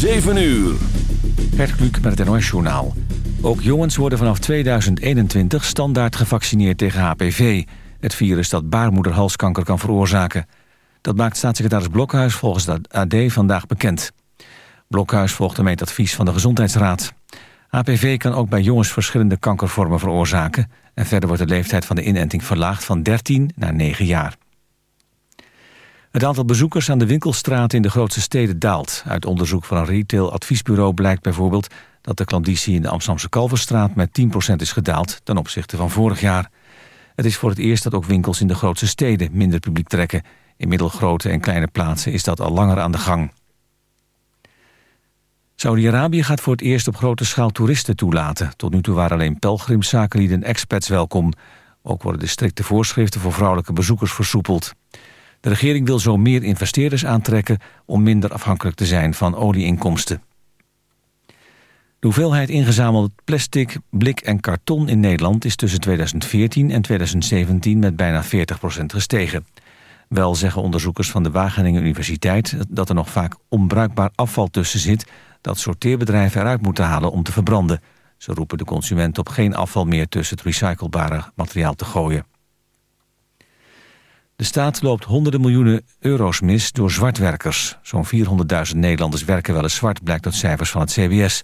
7 uur. Gert met het NOS Journaal. Ook jongens worden vanaf 2021 standaard gevaccineerd tegen HPV... het virus dat baarmoederhalskanker kan veroorzaken. Dat maakt staatssecretaris Blokhuis volgens de AD vandaag bekend. Blokhuis volgt ermee het advies van de Gezondheidsraad. HPV kan ook bij jongens verschillende kankervormen veroorzaken... en verder wordt de leeftijd van de inenting verlaagd van 13 naar 9 jaar. Het aantal bezoekers aan de winkelstraten in de grootste steden daalt. Uit onderzoek van een retail-adviesbureau blijkt bijvoorbeeld... dat de klanditie in de Amsterdamse Kalverstraat met 10% is gedaald... ten opzichte van vorig jaar. Het is voor het eerst dat ook winkels in de grootste steden minder publiek trekken. In middelgrote en kleine plaatsen is dat al langer aan de gang. Saudi-Arabië gaat voor het eerst op grote schaal toeristen toelaten. Tot nu toe waren alleen pelgrimszakenlieden en expats welkom. Ook worden de strikte voorschriften voor vrouwelijke bezoekers versoepeld. De regering wil zo meer investeerders aantrekken... om minder afhankelijk te zijn van olieinkomsten. De hoeveelheid ingezameld plastic, blik en karton in Nederland... is tussen 2014 en 2017 met bijna 40% gestegen. Wel zeggen onderzoekers van de Wageningen Universiteit... dat er nog vaak onbruikbaar afval tussen zit... dat sorteerbedrijven eruit moeten halen om te verbranden. Ze roepen de consument op geen afval meer tussen het recyclebare materiaal te gooien. De staat loopt honderden miljoenen euro's mis door zwartwerkers. Zo'n 400.000 Nederlanders werken wel eens zwart, blijkt uit cijfers van het CBS.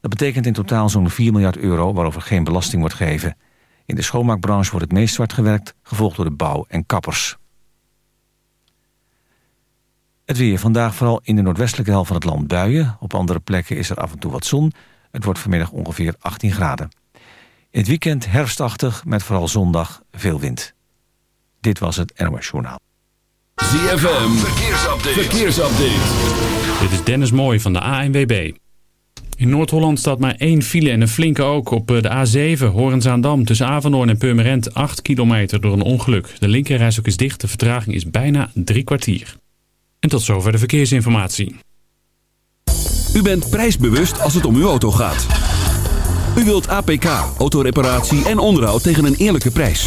Dat betekent in totaal zo'n 4 miljard euro waarover geen belasting wordt gegeven. In de schoonmaakbranche wordt het meest zwart gewerkt, gevolgd door de bouw en kappers. Het weer vandaag vooral in de noordwestelijke helft van het land buien. Op andere plekken is er af en toe wat zon. Het wordt vanmiddag ongeveer 18 graden. In het weekend herfstachtig met vooral zondag veel wind. Dit was het NOS Journaal. ZFM, verkeersupdate. verkeersupdate. Dit is Dennis Mooij van de ANWB. In Noord-Holland staat maar één file en een flinke ook op eh, de A7 Horenzaandam tussen Avanhoorn en Purmerend 8 kilometer door een ongeluk. De linkerreis ook is dicht, de vertraging is bijna drie kwartier. En tot zover de verkeersinformatie. U bent prijsbewust als het om uw auto gaat. U wilt APK, autoreparatie en onderhoud tegen een eerlijke prijs.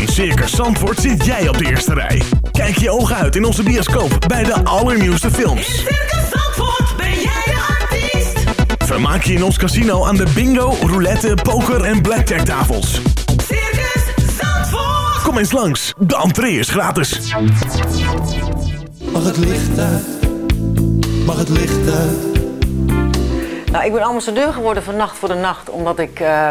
In Circus Zandvoort zit jij op de eerste rij. Kijk je ogen uit in onze bioscoop bij de allernieuwste films. In Circus Zandvoort ben jij de artiest. Vermaak je in ons casino aan de bingo, roulette, poker en blackjack tafels. Circus Zandvoort. Kom eens langs, de entree is gratis. Mag het licht uit? Mag het licht uit? Nou, ik ben ambassadeur geworden van Nacht voor de Nacht, omdat ik eh,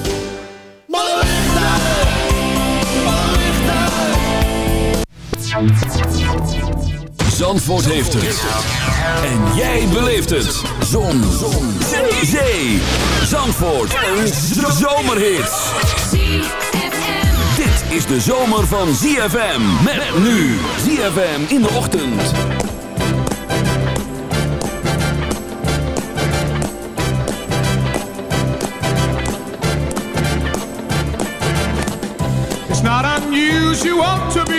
Zandvoort heeft het. En jij beleeft het. Zon. Zon. Zee. Zee. Zandvoort. Een zomerhit. Dit is de zomer van ZFM. Met nu. ZFM in de ochtend. It's not unusual to